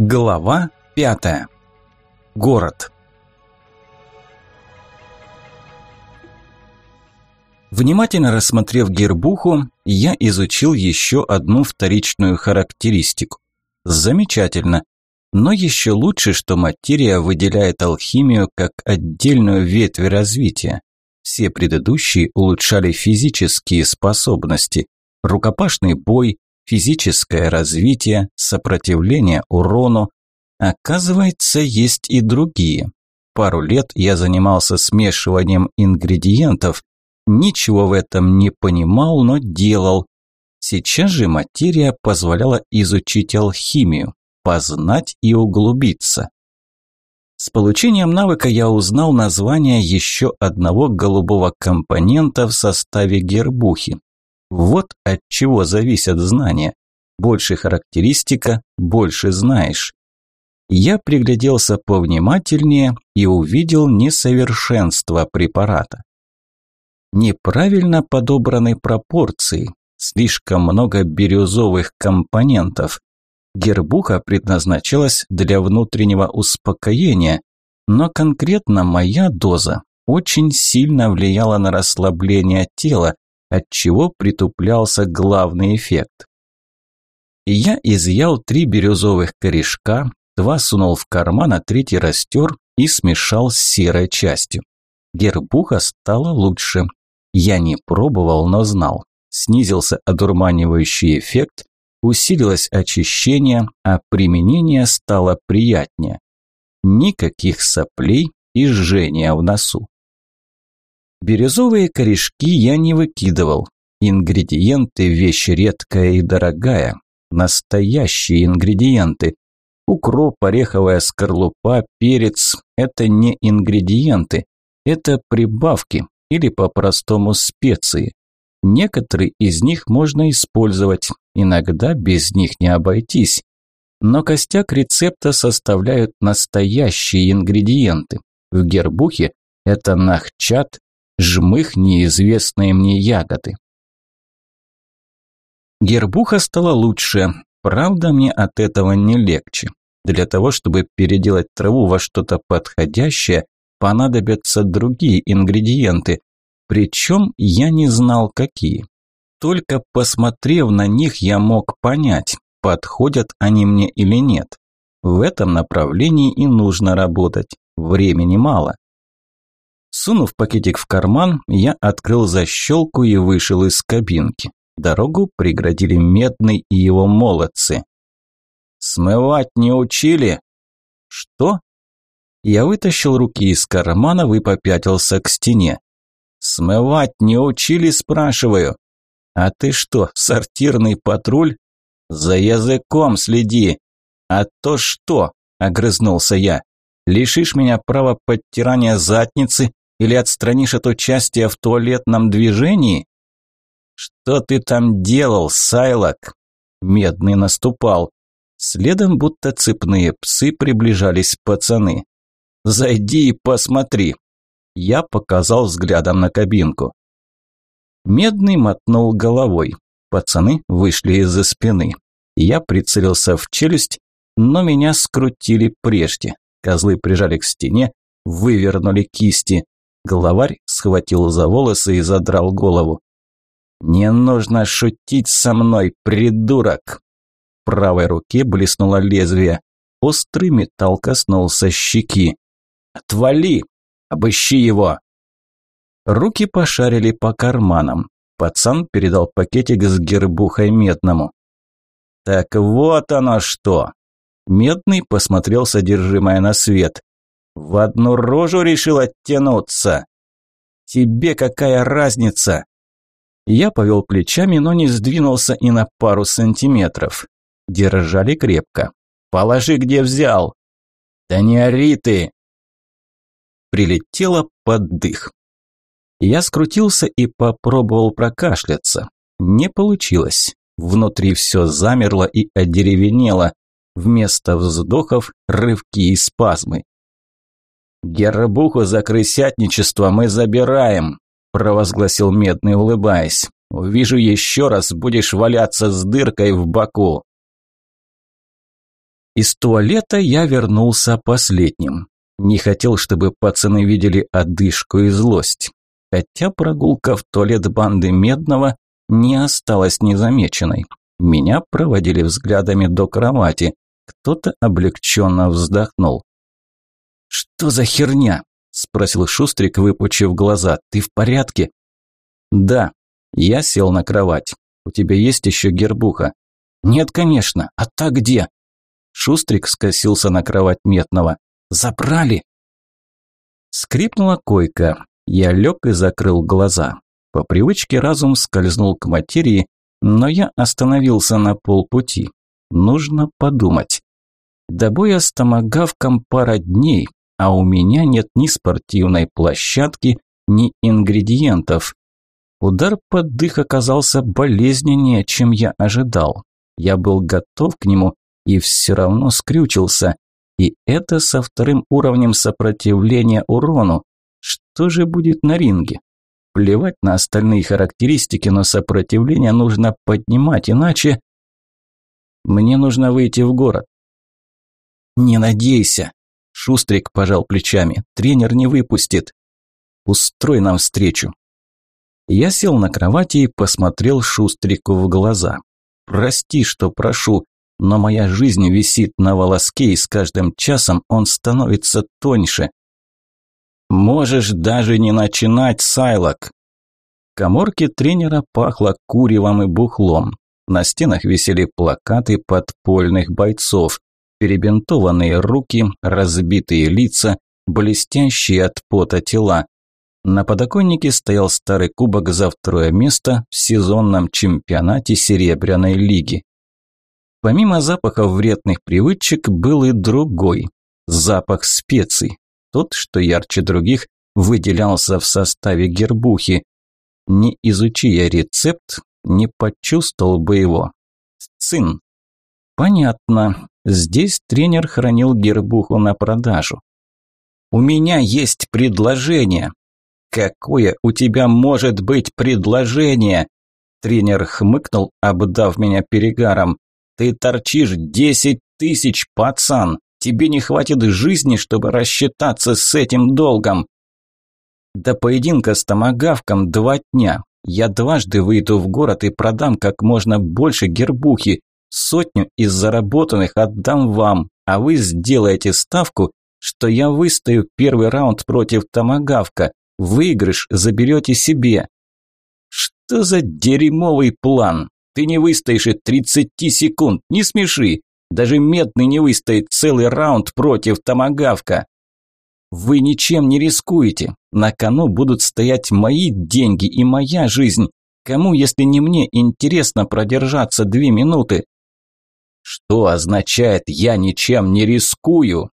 Глава пятая. Город. Внимательно рассмотрев гербуху, я изучил еще одну вторичную характеристику. Замечательно. Но еще лучше, что материя выделяет алхимию как отдельную ветвь развития. Все предыдущие улучшали физические способности. Рукопашный бой, физическое развитие, сопротивление урону. Оказывается, есть и другие. Пару лет я занимался смешиванием ингредиентов, ничего в этом не понимал, но делал. Сейчас же материя позволяла изучить алхимию, познать и углубиться. С получением навыка я узнал название еще одного голубого компонента в составе гербухи. Вот от чего зависят знания. Больше характеристика, больше знаешь. Я пригляделся повнимательнее и увидел несовершенство препарата. Неправильно подобраны пропорции, слишком много бирюзовых компонентов. Гербуха предназначалась для внутреннего успокоения, но конкретно моя доза очень сильно влияла на расслабление тела, отчего притуплялся главный эффект. Я изъял три бирюзовых корешка, два сунул в карман, а третий растер и смешал с серой частью. Гербуха стала лучше. Я не пробовал, но знал. Снизился одурманивающий эффект, усилилось очищение, а применение стало приятнее. Никаких соплей и жжения в носу. Бирюзовые корешки я не выкидывал. Ингредиенты – вещь редкая и дорогая. Настоящие ингредиенты. Укроп, ореховая скорлупа, перец – это не ингредиенты. Это прибавки или по-простому специи. Некоторые из них можно использовать, иногда без них не обойтись. Но костяк рецепта составляют настоящие ингредиенты. В гербухе это нахчат, жмых неизвестные мне ягоды. Гербуха стала лучше, правда мне от этого не легче. Для того, чтобы переделать траву во что-то подходящее, понадобятся другие ингредиенты, причем я не знал какие. Только посмотрев на них, я мог понять, подходят они мне или нет. В этом направлении и нужно работать, времени мало. Сунув пакетик в карман, я открыл защелку и вышел из кабинки. Дорогу преградили Медный и его молодцы. «Смывать не учили?» «Что?» Я вытащил руки из кармана и попятился к стене. «Смывать не учили?» – спрашиваю. «А ты что, сортирный патруль?» «За языком следи!» «А то что?» – огрызнулся я. «Лишишь меня права подтирания задницы или отстранишь от участия в туалетном движении? Что ты там делал, Сайлок? Медный наступал. Следом будто цепные псы приближались пацаны. Зайди и посмотри. Я показал взглядом на кабинку. Медный мотнул головой. Пацаны вышли из-за спины. Я прицелился в челюсть, но меня скрутили прежде. Козлы прижали к стене, вывернули кисти. Главарь схватил за волосы и задрал голову. «Не нужно шутить со мной, придурок!» В правой руке блеснуло лезвие. Острый металл коснулся щеки. «Отвали! Обыщи его!» Руки пошарили по карманам. Пацан передал пакетик с гербухой медному. «Так вот оно что!» Медный посмотрел содержимое на свет. В одну рожу решил оттянуться. Тебе какая разница? Я повел плечами, но не сдвинулся и на пару сантиметров. Держали крепко. Положи, где взял. Да не ори ты. Прилетело под дых. Я скрутился и попробовал прокашляться. Не получилось. Внутри все замерло и одеревенело. Вместо вздохов рывки и спазмы. «Гербуху за крысятничество мы забираем», – провозгласил Медный, улыбаясь. «Увижу еще раз, будешь валяться с дыркой в боку». Из туалета я вернулся последним. Не хотел, чтобы пацаны видели одышку и злость. Хотя прогулка в туалет банды Медного не осталась незамеченной. Меня проводили взглядами до кровати. Кто-то облегченно вздохнул. «Что за херня?» – спросил Шустрик, выпучив глаза. «Ты в порядке?» «Да». Я сел на кровать. «У тебя есть еще гербуха?» «Нет, конечно. А та где?» Шустрик скосился на кровать Метного. «Забрали!» Скрипнула койка. Я лег и закрыл глаза. По привычке разум скользнул к материи, но я остановился на полпути. Нужно подумать. До боя с томагавком пара дней, а у меня нет ни спортивной площадки, ни ингредиентов. Удар под дых оказался болезненнее, чем я ожидал. Я был готов к нему и все равно скрючился. И это со вторым уровнем сопротивления урону. Что же будет на ринге? Плевать на остальные характеристики, но сопротивление нужно поднимать, иначе... Мне нужно выйти в город. Не надейся. Шустрик пожал плечами. Тренер не выпустит. Устрой нам встречу. Я сел на кровати и посмотрел Шустрику в глаза. Прости, что прошу, но моя жизнь висит на волоске, и с каждым часом он становится тоньше. Можешь даже не начинать, Сайлок. В коморке тренера пахло куревом и бухлом. На стенах висели плакаты подпольных бойцов, перебинтованные руки, разбитые лица, блестящие от пота тела. На подоконнике стоял старый кубок за второе место в сезонном чемпионате Серебряной лиги. Помимо запахов вредных привычек был и другой – запах специй. Тот, что ярче других, выделялся в составе гербухи. Не изучи я рецепт, не почувствовал бы его. Цин. Понятно. Здесь тренер хранил гербуху на продажу. «У меня есть предложение», «Какое у тебя может быть предложение?» Тренер хмыкнул, обдав меня перегаром. «Ты торчишь десять тысяч, пацан! Тебе не хватит жизни, чтобы рассчитаться с этим долгом!» До поединка с томагавком два дня. Я дважды выйду в город и продам как можно больше гербухи. Сотню из заработанных отдам вам, а вы сделаете ставку, что я выстою первый раунд против томагавка. Выигрыш заберете себе. Что за дерьмовый план? Ты не выстоишь и 30 секунд, не смеши. Даже медный не выстоит целый раунд против томагавка. Вы ничем не рискуете. На кону будут стоять мои деньги и моя жизнь. Кому, если не мне, интересно продержаться две минуты? Что означает «я ничем не рискую»?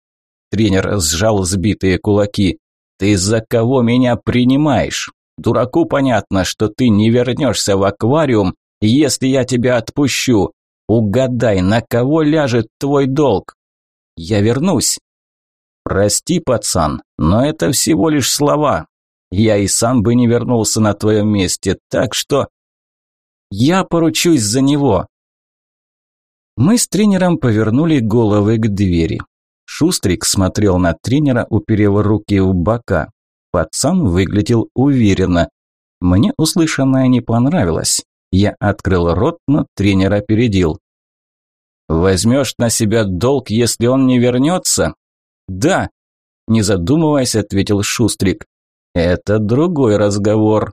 Тренер сжал сбитые кулаки. Ты за кого меня принимаешь? Дураку понятно, что ты не вернешься в аквариум, если я тебя отпущу. Угадай, на кого ляжет твой долг? Я вернусь. Прости, пацан, но это всего лишь слова. Я и сам бы не вернулся на твоем месте, так что... Я поручусь за него. Мы с тренером повернули головы к двери. Шустрик смотрел на тренера, уперев руки в бока. Пацан выглядел уверенно. Мне услышанное не понравилось. Я открыл рот, но тренер опередил. «Возьмешь на себя долг, если он не вернется?» «Да», – не задумываясь, ответил Шустрик. «Это другой разговор».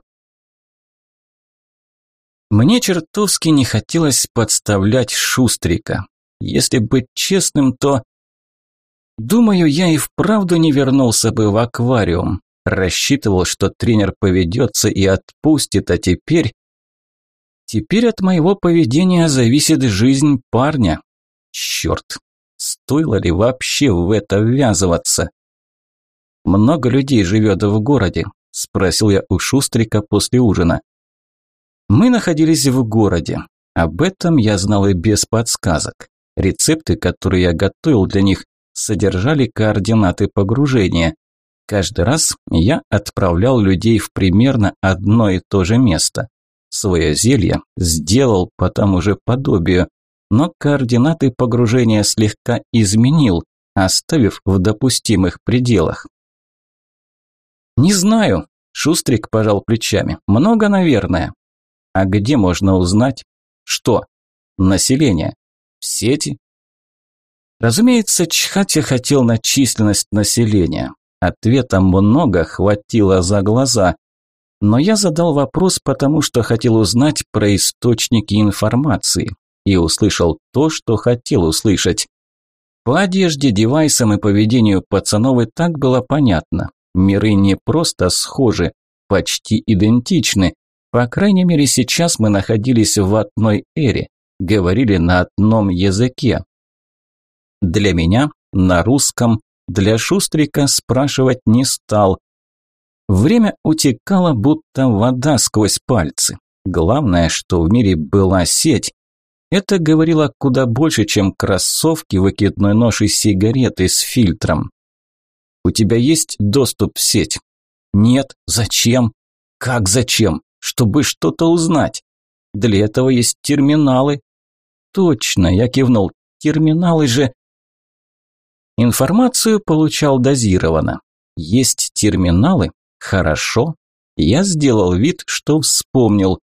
Мне чертовски не хотелось подставлять Шустрика. Если быть честным, то Думаю, я и вправду не вернулся бы в аквариум. Рассчитывал, что тренер поведется и отпустит, а теперь... Теперь от моего поведения зависит жизнь парня. Черт, стоило ли вообще в это ввязываться? Много людей живет в городе, спросил я у Шустрика после ужина. Мы находились в городе. Об этом я знал и без подсказок. Рецепты, которые я готовил для них, содержали координаты погружения. Каждый раз я отправлял людей в примерно одно и то же место. Свое зелье сделал по тому же подобию. но координаты погружения слегка изменил, оставив в допустимых пределах. «Не знаю», – Шустрик пожал плечами. «Много, наверное». «А где можно узнать?» «Что?» «Население». «В сети?» Разумеется, Чхатя хотел на численность населения. Ответа много хватило за глаза. Но я задал вопрос, потому что хотел узнать про источники информации. И услышал то, что хотел услышать. По одежде, девайсам и поведению пацанов и так было понятно. Миры не просто схожи, почти идентичны. По крайней мере, сейчас мы находились в одной эре, говорили на одном языке. Для меня на русском, для Шустрика спрашивать не стал. Время утекало, будто вода сквозь пальцы. Главное, что в мире была сеть. Это говорило куда больше, чем кроссовки, выкидной нож и сигареты с фильтром. «У тебя есть доступ в сеть?» «Нет. Зачем?» «Как зачем? Чтобы что-то узнать. Для этого есть терминалы». «Точно», – я кивнул. «Терминалы же...» Информацию получал дозированно. Есть терминалы? Хорошо. Я сделал вид, что вспомнил.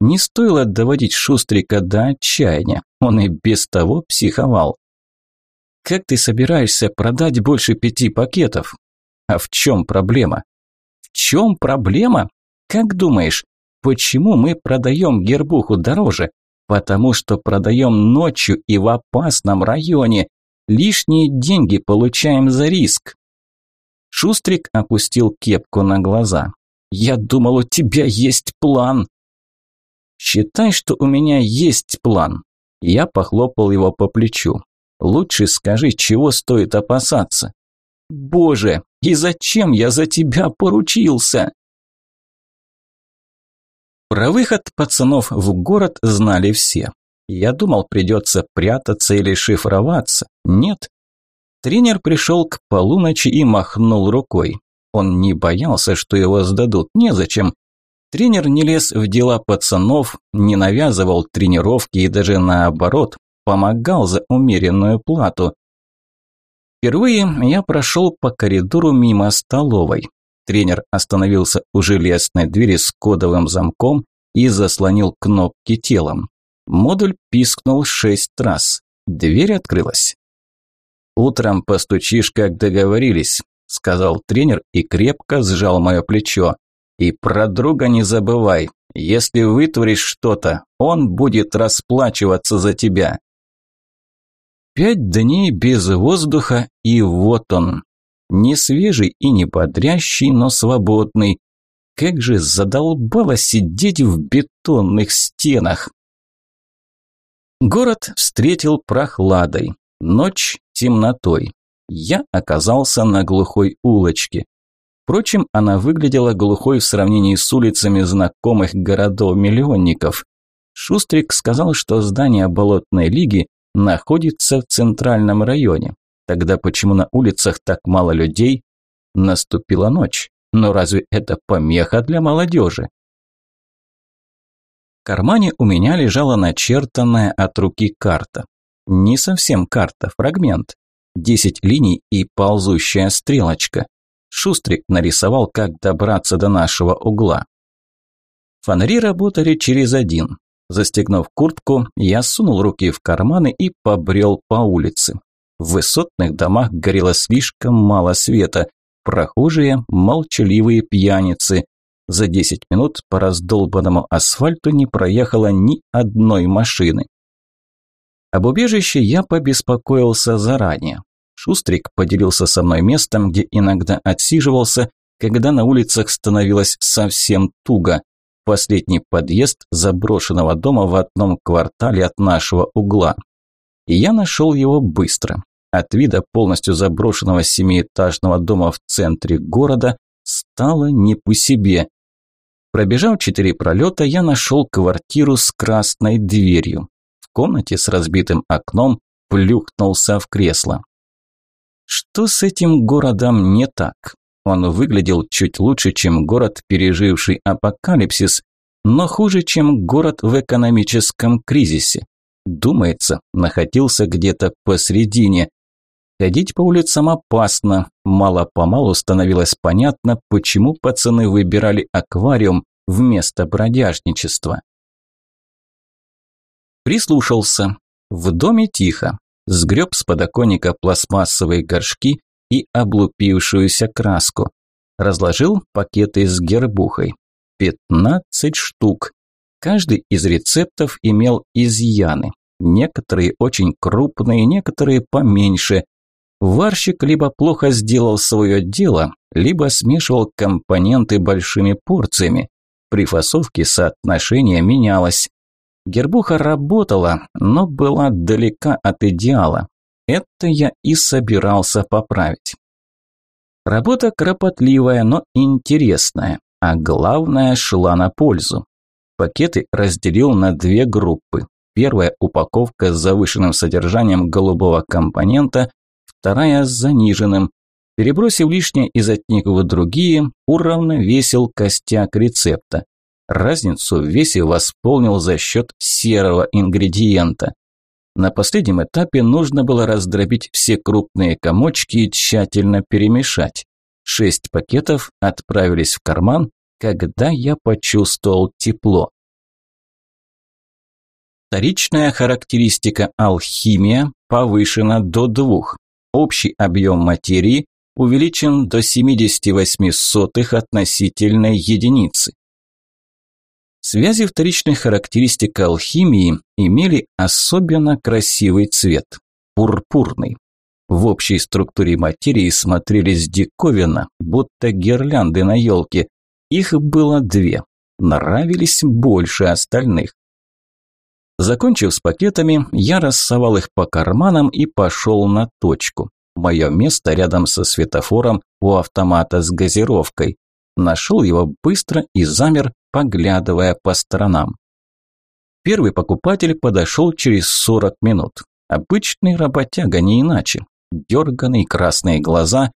Не стоило доводить Шустрика до отчаяния. Он и без того психовал. Как ты собираешься продать больше пяти пакетов? А в чем проблема? В чем проблема? Как думаешь, почему мы продаем гербуху дороже? Потому что продаем ночью и в опасном районе. Лишние деньги получаем за риск. Шустрик опустил кепку на глаза. Я думал, у тебя есть план. Считай, что у меня есть план. Я похлопал его по плечу. Лучше скажи, чего стоит опасаться. Боже, и зачем я за тебя поручился? Про выход пацанов в город знали все. Я думал, придется прятаться или шифроваться. Нет. Тренер пришел к полуночи и махнул рукой. Он не боялся, что его сдадут, незачем. Тренер не лез в дела пацанов, не навязывал тренировки и даже наоборот, помогал за умеренную плату. Впервые я прошел по коридору мимо столовой. Тренер остановился у железной двери с кодовым замком и заслонил кнопки телом. Модуль пискнул шесть раз. Дверь открылась. «Утром постучишь, как договорились», – сказал тренер и крепко сжал мое плечо. «И про друга не забывай. Если вытворишь что-то, он будет расплачиваться за тебя». Пять дней без воздуха, и вот он. Не свежий и не бодрящий, но свободный. Как же задолбало сидеть в бетонных стенах. Город встретил прохладой, ночь темнотой. Я оказался на глухой улочке. Впрочем, она выглядела глухой в сравнении с улицами знакомых городов-миллионников. Шустрик сказал, что здание Болотной лиги находится в центральном районе. Тогда почему на улицах так мало людей? Наступила ночь. Но разве это помеха для молодежи? В кармане у меня лежала начертанная от руки карта. Не совсем карта, фрагмент. Десять линий и ползущая стрелочка. Шустрик нарисовал, как добраться до нашего угла. Фонари работали через один. Застегнув куртку, я сунул руки в карманы и побрел по улице. В высотных домах горело слишком мало света. Прохожие – молчаливые пьяницы. За 10 минут по раздолбанному асфальту не проехало ни одной машины. Об убежище я побеспокоился заранее. Шустрик поделился со мной местом, где иногда отсиживался, когда на улицах становилось совсем туго. Последний подъезд заброшенного дома в одном квартале от нашего угла. И я нашел его быстро. От вида полностью заброшенного семиэтажного дома в центре города стало не по себе. Пробежав четыре пролета, я нашел квартиру с красной дверью. В комнате с разбитым окном плюхнулся в кресло. Что с этим городом не так? Он выглядел чуть лучше, чем город, переживший апокалипсис, но хуже, чем город в экономическом кризисе. Думается, находился где-то посредине. Ходить по улицам опасно. Мало-помалу становилось понятно, почему пацаны выбирали аквариум вместо бродяжничества. Прислушался. В доме тихо. Сгреб с подоконника пластмассовые горшки и облупившуюся краску. Разложил пакеты с гербухой. Пятнадцать штук. Каждый из рецептов имел изъяны. Некоторые очень крупные, некоторые поменьше. Варщик либо плохо сделал свое дело, либо смешивал компоненты большими порциями. При фасовке соотношение менялось. Гербуха работала, но была далека от идеала. Это я и собирался поправить. Работа кропотливая, но интересная, а главное шла на пользу. Пакеты разделил на две группы. Первая упаковка с завышенным содержанием голубого компонента, вторая с заниженным. Перебросив лишнее из них в другие, уравновесил костяк рецепта. Разницу в весе восполнил за счет серого ингредиента. На последнем этапе нужно было раздробить все крупные комочки и тщательно перемешать. Шесть пакетов отправились в карман, когда я почувствовал тепло. Вторичная характеристика алхимия повышена до двух. Общий объем материи увеличен до 78 сотых относительной единицы. Связи вторичной характеристик алхимии имели особенно красивый цвет – пурпурный. В общей структуре материи смотрелись диковинно, будто гирлянды на елке, их было две, нравились больше остальных. Закончив с пакетами, я рассовал их по карманам и пошел на точку. Мое место рядом со светофором у автомата с газировкой. Нашел его быстро и замер, поглядывая по сторонам. Первый покупатель подошел через 40 минут. Обычный работяга, не иначе. Дерганные красные глаза,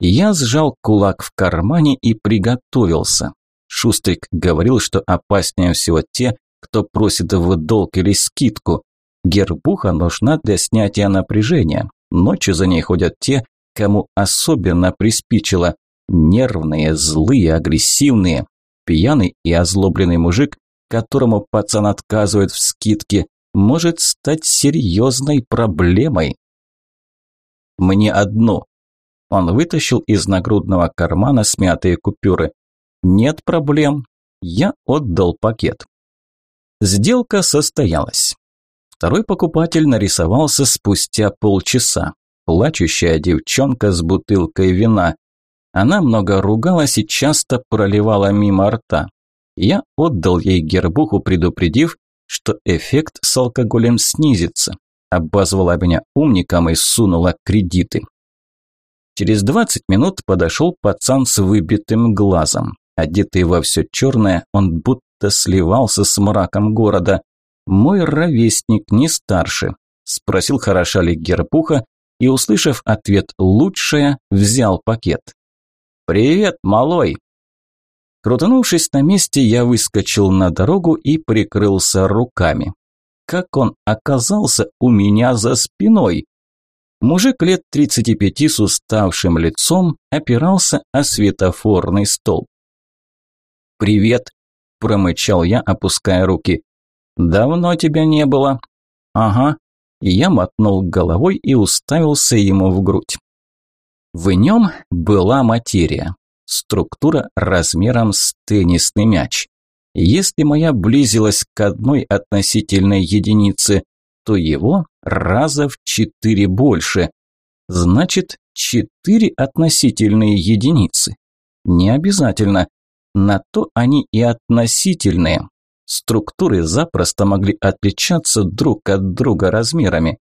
я сжал кулак в кармане и приготовился. Шустрик говорил, что опаснее всего те, кто просит в долг или скидку. Гербуха нужна для снятия напряжения. Ночью за ней ходят те, кому особенно приспичило. Нервные, злые, агрессивные. Пьяный и озлобленный мужик, которому пацан отказывает в скидке, может стать серьезной проблемой. Мне одно он вытащил из нагрудного кармана смятые купюры. «Нет проблем. Я отдал пакет». Сделка состоялась. Второй покупатель нарисовался спустя полчаса. Плачущая девчонка с бутылкой вина. Она много ругалась и часто проливала мимо рта. Я отдал ей гербуху, предупредив, что эффект с алкоголем снизится. Обозвала меня умником и сунула кредиты. Через 20 минут подошел пацан с выбитым глазом. Одетый во все черное, он будто сливался с мраком города. Мой ровесник не старше. Спросил, хороша ли герпуха, и, услышав ответ «лучшее», взял пакет. «Привет, малой!» Крутанувшись на месте, я выскочил на дорогу и прикрылся руками. Как он оказался у меня за спиной? Мужик лет 35 с уставшим лицом опирался о светофорный стол. «Привет», – промычал я, опуская руки. «Давно тебя не было». «Ага». Я мотнул головой и уставился ему в грудь. В нем была материя. Структура размером с теннисный мяч. Если моя близилась к одной относительной единице, то его раза в четыре больше. Значит, четыре относительные единицы. Не обязательно. На то они и относительные. Структуры запросто могли отличаться друг от друга размерами.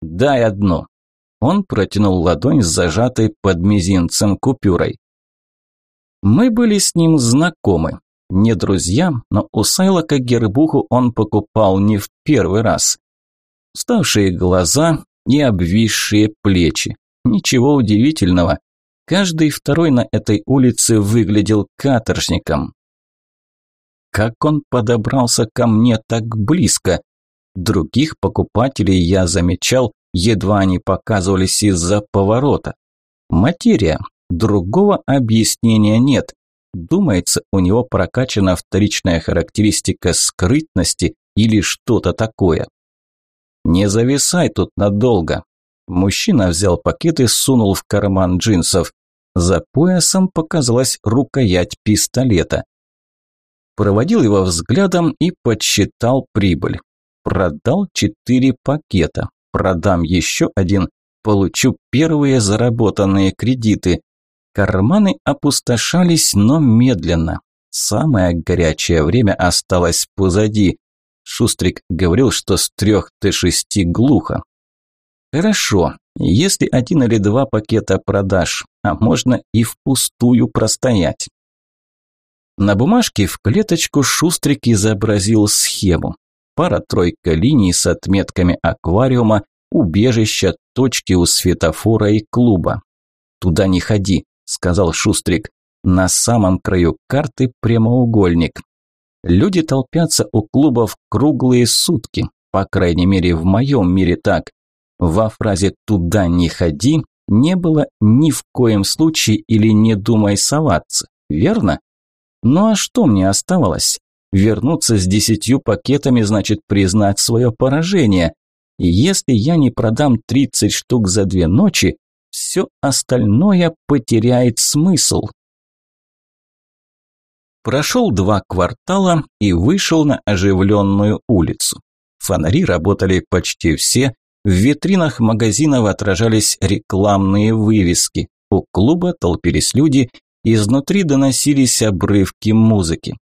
«Дай одну». Он протянул ладонь с зажатой под мизинцем купюрой. Мы были с ним знакомы. Не друзья, но у Сайлока гербуху он покупал не в первый раз уставшие глаза и обвисшие плечи. Ничего удивительного. Каждый второй на этой улице выглядел каторжником. Как он подобрался ко мне так близко? Других покупателей я замечал, едва они показывались из-за поворота. Материя. Другого объяснения нет. Думается, у него прокачана вторичная характеристика скрытности или что-то такое. Не зависай тут надолго. Мужчина взял пакет и сунул в карман джинсов. За поясом показалась рукоять пистолета. Проводил его взглядом и подсчитал прибыль. Продал четыре пакета. Продам еще один. Получу первые заработанные кредиты. Карманы опустошались, но медленно. Самое горячее время осталось позади. Шустрик говорил, что с трех до шести глухо. Хорошо, если один или два пакета продашь, а можно и впустую простоять. На бумажке в клеточку Шустрик изобразил схему. Пара-тройка линий с отметками аквариума, убежища, точки у светофора и клуба. «Туда не ходи», – сказал Шустрик. «На самом краю карты прямоугольник. Люди толпятся у клубов круглые сутки, по крайней мере в моем мире так. Во фразе «туда не ходи» не было ни в коем случае или «не думай соваться», верно? Ну а что мне оставалось? Вернуться с десятью пакетами значит признать свое поражение. И если я не продам 30 штук за две ночи, все остальное потеряет смысл. Прошел два квартала и вышел на оживленную улицу. Фонари работали почти все, в витринах магазинов отражались рекламные вывески. У клуба толпились люди, изнутри доносились обрывки музыки.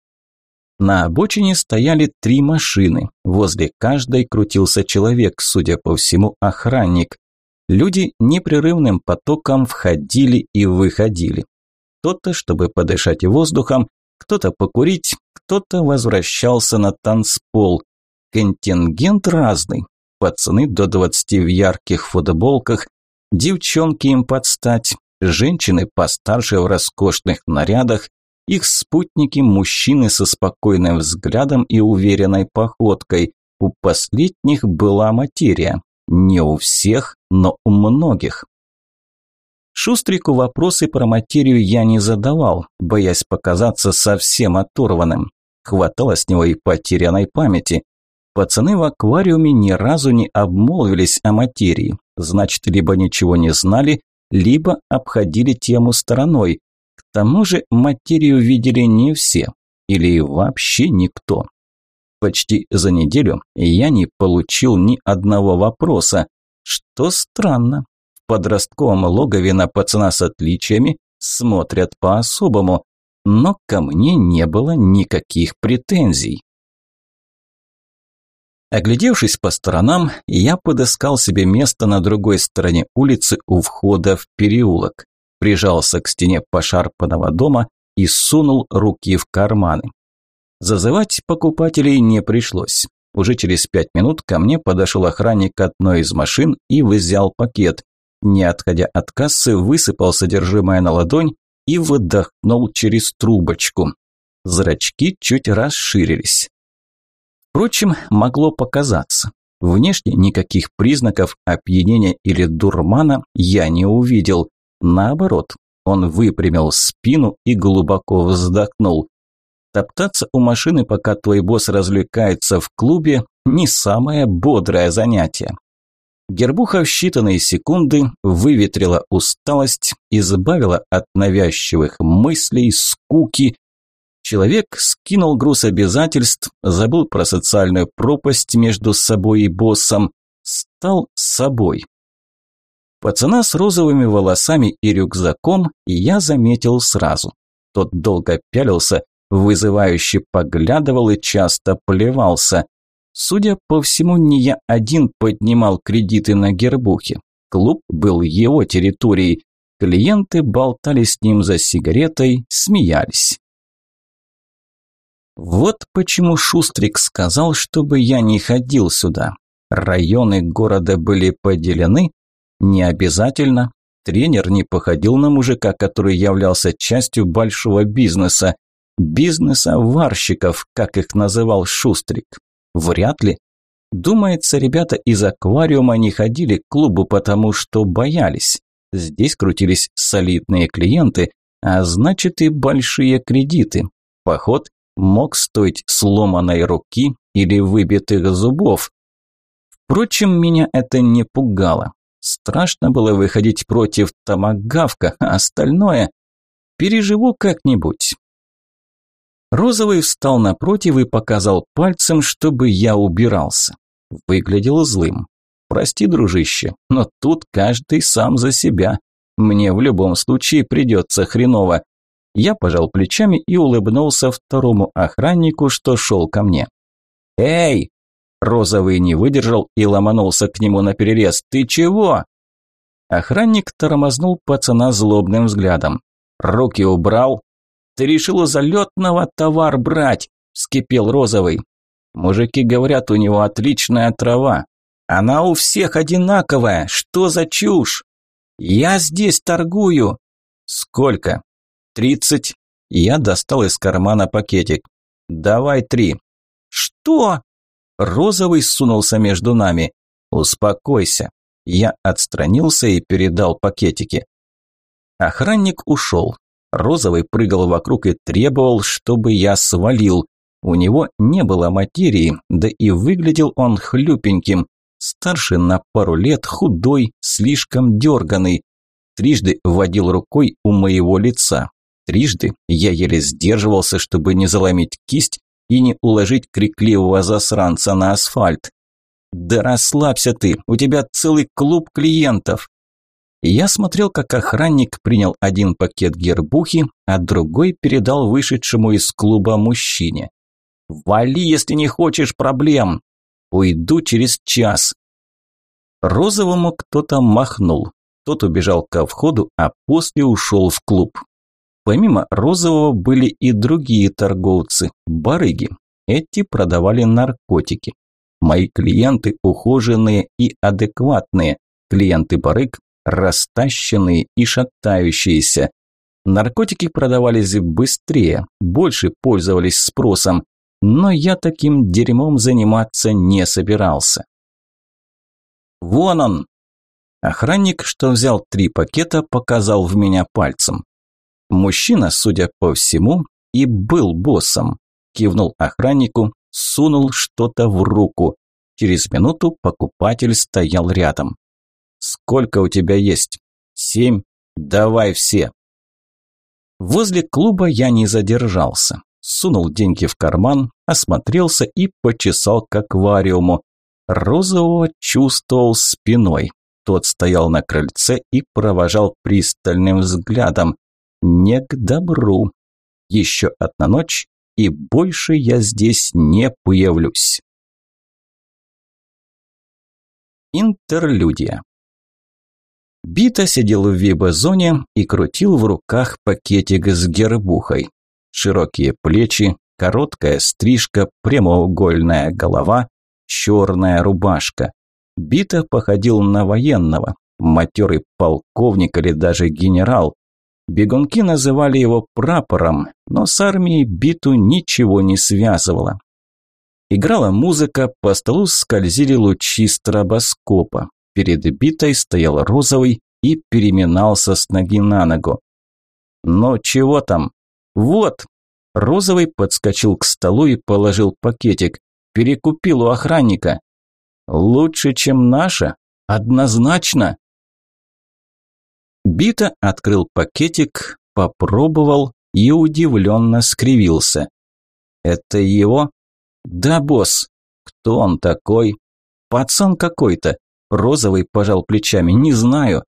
На обочине стояли три машины, возле каждой крутился человек, судя по всему, охранник. Люди непрерывным потоком входили и выходили. Кто-то, чтобы подышать воздухом, кто-то покурить, кто-то возвращался на танцпол. Контингент разный. Пацаны до 20 в ярких футболках, девчонки им подстать, женщины постарше в роскошных нарядах, их спутники – мужчины со спокойным взглядом и уверенной походкой. У последних была материя. Не у всех, но у многих. Шустрику вопросы про материю я не задавал, боясь показаться совсем оторванным. Хватало с него и потерянной памяти. Пацаны в аквариуме ни разу не обмолвились о материи. Значит, либо ничего не знали, либо обходили тему стороной. К тому же материю видели не все. Или вообще никто. Почти за неделю я не получил ни одного вопроса, что странно подростковом логове на пацана с отличиями смотрят по-особому, но ко мне не было никаких претензий. Оглядевшись по сторонам, я подыскал себе место на другой стороне улицы у входа в переулок, прижался к стене пошарпанного дома и сунул руки в карманы. Зазывать покупателей не пришлось. Уже через пять минут ко мне подошел охранник одной из машин и взял пакет. Не отходя от кассы, высыпал содержимое на ладонь и выдохнул через трубочку. Зрачки чуть расширились. Впрочем, могло показаться. Внешне никаких признаков опьянения или дурмана я не увидел. Наоборот, он выпрямил спину и глубоко вздохнул. Топтаться у машины, пока твой босс развлекается в клубе, не самое бодрое занятие. Гербуха в считанные секунды выветрила усталость, избавила от навязчивых мыслей, скуки. Человек скинул груз обязательств, забыл про социальную пропасть между собой и боссом, стал собой. Пацана с розовыми волосами и рюкзаком я заметил сразу. Тот долго пялился, вызывающе поглядывал и часто плевался. Судя по всему, не я один поднимал кредиты на гербухе. Клуб был его территорией. Клиенты болтали с ним за сигаретой, смеялись. Вот почему Шустрик сказал, чтобы я не ходил сюда. Районы города были поделены? Не обязательно. Тренер не походил на мужика, который являлся частью большого бизнеса. Бизнеса варщиков, как их называл Шустрик. Вряд ли. Думается, ребята из аквариума не ходили к клубу, потому что боялись. Здесь крутились солидные клиенты, а значит и большие кредиты. Поход мог стоить сломанной руки или выбитых зубов. Впрочем, меня это не пугало. Страшно было выходить против томагавка, а остальное переживу как-нибудь. Розовый встал напротив и показал пальцем, чтобы я убирался. Выглядел злым. Прости, дружище, но тут каждый сам за себя. Мне в любом случае придется хреново. Я пожал плечами и улыбнулся второму охраннику, что шел ко мне. «Эй!» Розовый не выдержал и ломанулся к нему на перерез. «Ты чего?» Охранник тормознул пацана злобным взглядом. «Руки убрал?» «Ты решил у залетного товар брать?» – вскипел Розовый. «Мужики говорят, у него отличная трава. Она у всех одинаковая. Что за чушь?» «Я здесь торгую». «Сколько?» «Тридцать». Я достал из кармана пакетик. «Давай три». «Что?» Розовый сунулся между нами. «Успокойся». Я отстранился и передал пакетики. Охранник ушел. Розовый прыгал вокруг и требовал, чтобы я свалил. У него не было материи, да и выглядел он хлюпеньким. Старше на пару лет, худой, слишком дерганый. Трижды водил рукой у моего лица. Трижды я еле сдерживался, чтобы не заломить кисть и не уложить крикливого засранца на асфальт. «Да расслабься ты, у тебя целый клуб клиентов!» Я смотрел, как охранник принял один пакет гербухи, а другой передал вышедшему из клуба мужчине. «Вали, если не хочешь проблем! Уйду через час!» Розовому кто-то махнул. Тот убежал ко входу, а после ушел в клуб. Помимо Розового были и другие торговцы, барыги. Эти продавали наркотики. Мои клиенты ухоженные и адекватные. Клиенты барыг растащенные и шатающиеся. Наркотики продавались быстрее, больше пользовались спросом, но я таким дерьмом заниматься не собирался. «Вон он!» Охранник, что взял три пакета, показал в меня пальцем. Мужчина, судя по всему, и был боссом. Кивнул охраннику, сунул что-то в руку. Через минуту покупатель стоял рядом. «Сколько у тебя есть?» «Семь. Давай все». Возле клуба я не задержался. Сунул деньги в карман, осмотрелся и почесал к аквариуму. Розового чувствовал спиной. Тот стоял на крыльце и провожал пристальным взглядом не к добру. Еще одна ночь, и больше я здесь не появлюсь. Интерлюдия. Бита сидел в вибо-зоне и крутил в руках пакетик с гербухой. Широкие плечи, короткая стрижка, прямоугольная голова, черная рубашка. Бита походил на военного, матерый полковник или даже генерал. Бегунки называли его прапором, но с армией биту ничего не связывало. Играла музыка, по столу скользили лучи стробоскопа. Перед битой стоял розовый и переминался с ноги на ногу. «Ну чего там?» «Вот!» Розовый подскочил к столу и положил пакетик. «Перекупил у охранника». «Лучше, чем наша? Однозначно!» Бита открыл пакетик, попробовал и удивленно скривился. «Это его?» «Да, босс. Кто он такой?» «Пацан какой-то». Розовый пожал плечами. «Не знаю».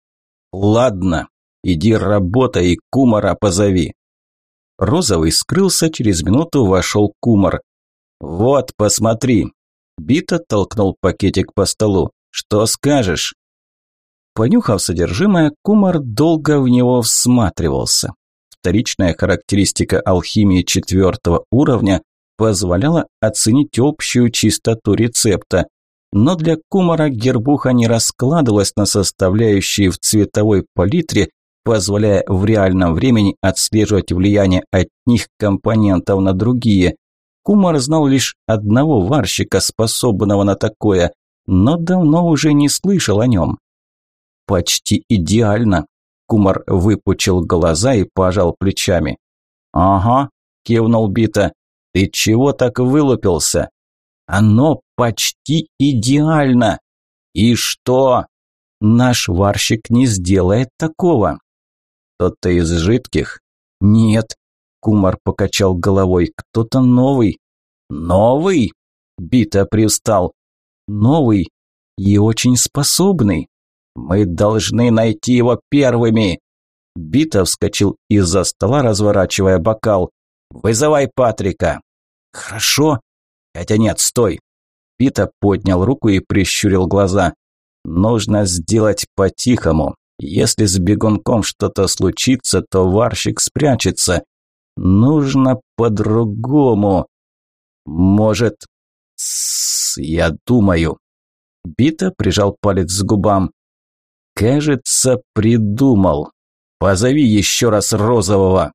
«Ладно, иди работай и кумара позови». Розовый скрылся, через минуту вошел кумар. «Вот, посмотри». Бита толкнул пакетик по столу. «Что скажешь?» Понюхав содержимое, Кумар долго в него всматривался. Вторичная характеристика алхимии четвертого уровня позволяла оценить общую чистоту рецепта. Но для Кумара гербуха не раскладывалась на составляющие в цветовой палитре, позволяя в реальном времени отслеживать влияние одних компонентов на другие. Кумар знал лишь одного варщика, способного на такое, но давно уже не слышал о нем. «Почти идеально», – Кумар выпучил глаза и пожал плечами. «Ага», – кивнул Бита, – «ты чего так вылупился?» «Оно почти идеально!» «И что?» «Наш варщик не сделает такого». «Кто-то из жидких?» «Нет», – Кумар покачал головой, – «кто-то новый». «Новый?» – Бита привстал. «Новый и очень способный. Мы должны найти его первыми». Бита вскочил из-за стола, разворачивая бокал. «Вызывай Патрика». «Хорошо». «Хотя нет, стой». Бита поднял руку и прищурил глаза. «Нужно сделать по-тихому. Если с бегунком что-то случится, то варщик спрячется. Нужно по-другому. Может, я думаю. Бита прижал палец к губам. Кажется, придумал. Позови еще раз Розового.